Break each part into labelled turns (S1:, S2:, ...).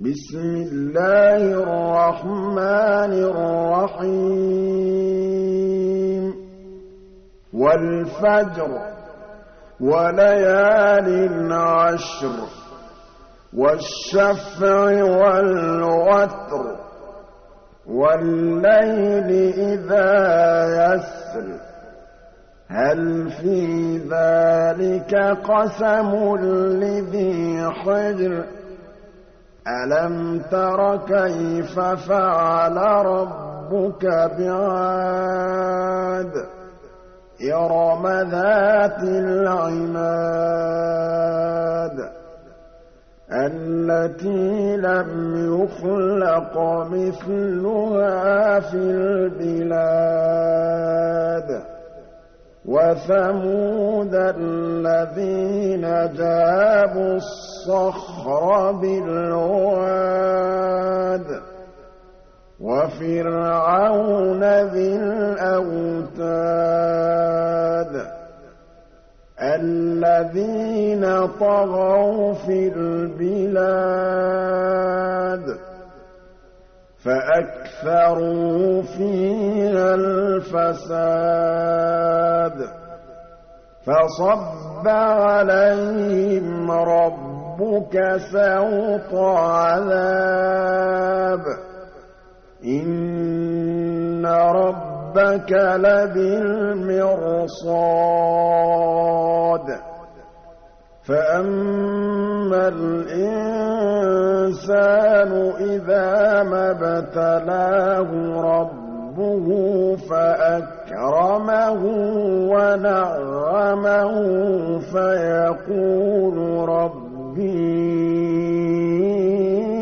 S1: بِسْمِ اللَّهِ الرَّحْمَٰنِ الرَّحِيمِ. وَالْفَجْرِ وَلَيَالٍ عَشْرٍ وَالشَّفْعِ وَالْوَتْرِ وَاللَّيْلِ إِذَا يَسْرِ. هَلْ فِي ذَٰلِكَ قَسَمٌ لِّذِي حِجْرٍ؟ أَلَمْ تَرَ كَيْفَ فَعَلَ رَبُّكَ بِعَادٍ؟ إِرَمَ ذَاتِ الْعِمَادِ الَّتِي لَمْ يُخْلَقْ مِثْلُهَا فِي الْبِلَادِ. وَثَمُودَ الَّذِينَ جَابُوا الصَّخْرَ بِالْوَادِ وَفِرْعَوْنَ ذِي الْأَوْتَادِ الَّذِينَ طَغَوْا فِي الْبِلَادِ فَأَكْثَرُوا فِيهَا الْفَسَادَ فَصَبَّ عَلَيْهِمْ رَبُّكَ سَوْطَ عَذَابٍ إِنَّ رَبَّكَ لَبِالْمِرْصَادِ فَأَمَّا الْإِنسَانُ إِذَا مَا ابْتَلَاهُ رَبُّهُ فَأَكْرَمَهُ وَنَعَّمَهُ فَيَقُولُ رَبِّي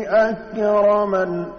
S1: أَكْرَمَنِ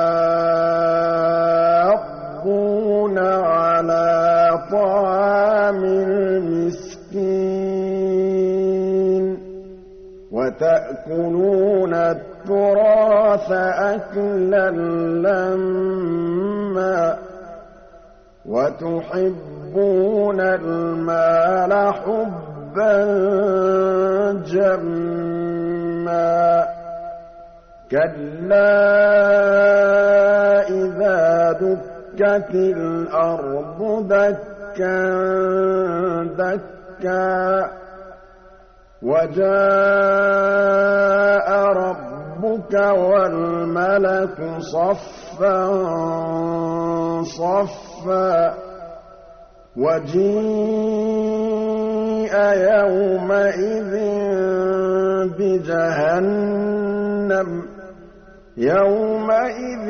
S1: عَلَىٰ طَعَامِ الْمِسْكِينِ وَتَأْكُلُونَ التُّرَاثَ أَكْلًا لَّمًّا وَتُحِبُّونَ الْمَالَ حُبًّا جَمًّا كَلَّا إِذَا دُكَّتِ الْأَرْضُ دَكًّا دَكًّا وَجَاءَ رَبُّكَ وَالْمَلَكُ صَفًّا صَفًّا وَجِيءَ يَوْمَئِذٍ بِجَهَنَّمَ يَوْمَئِذٍ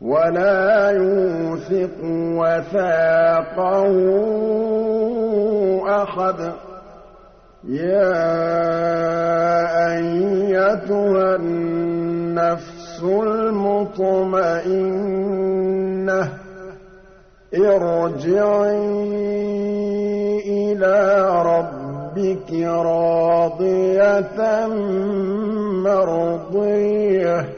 S1: وَلَا يُوثِقُ وَثَاقَهُ أَحَدٌ. يَا أَيَّتُهَا النَّفْسُ الْمُطْمَئِنَّةُ ارْجِعِي إِلَىٰ رَبِّكِ رَاضِيَةً مَّرْضِيَّةً.